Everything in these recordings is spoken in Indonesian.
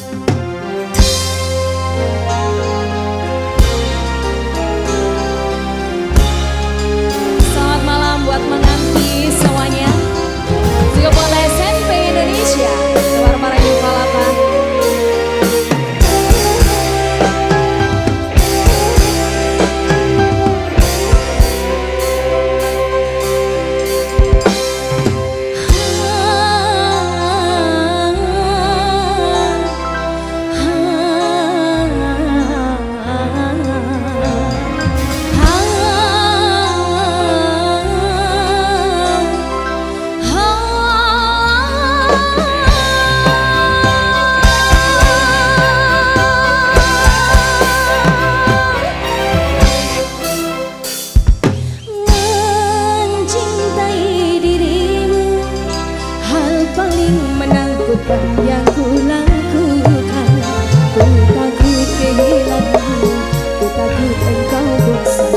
Bye. Mengalir dalam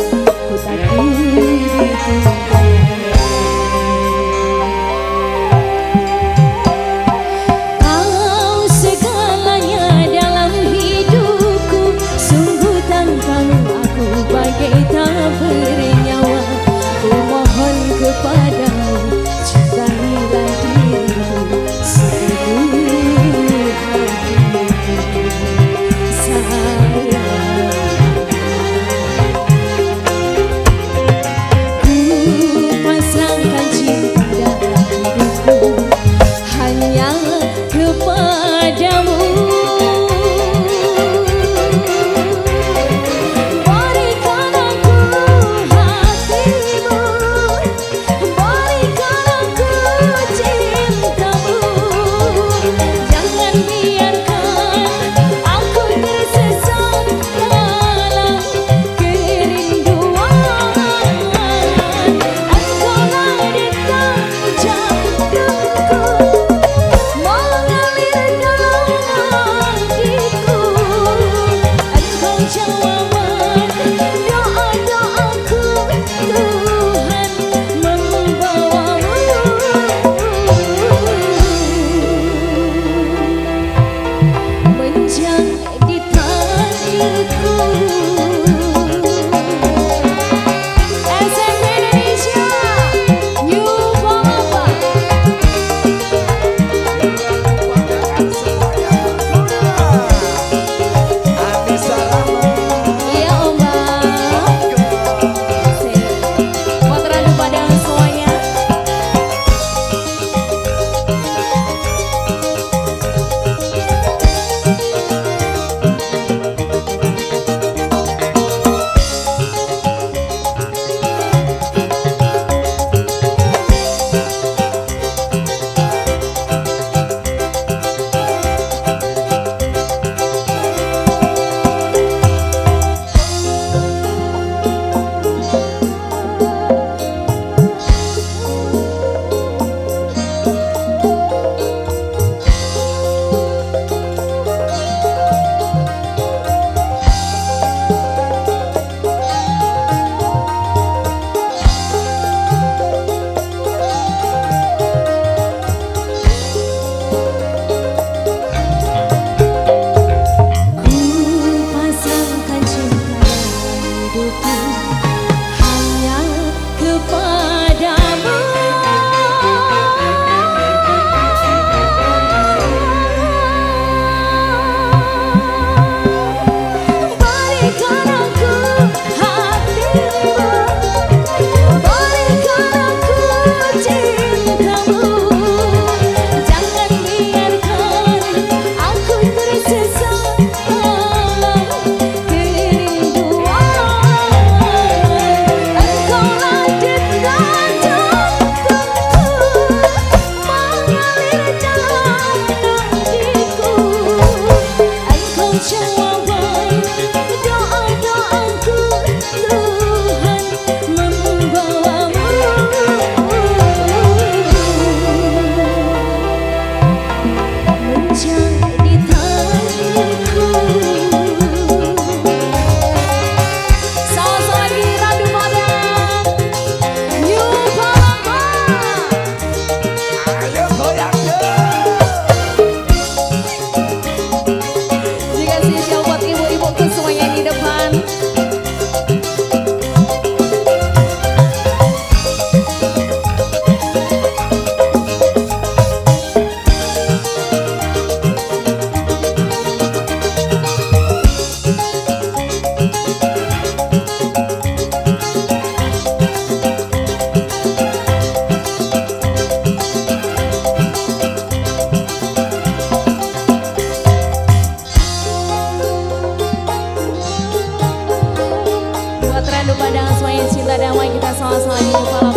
I'm sorry.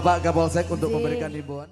Bapak Kapolsek untuk memberikan himbauan.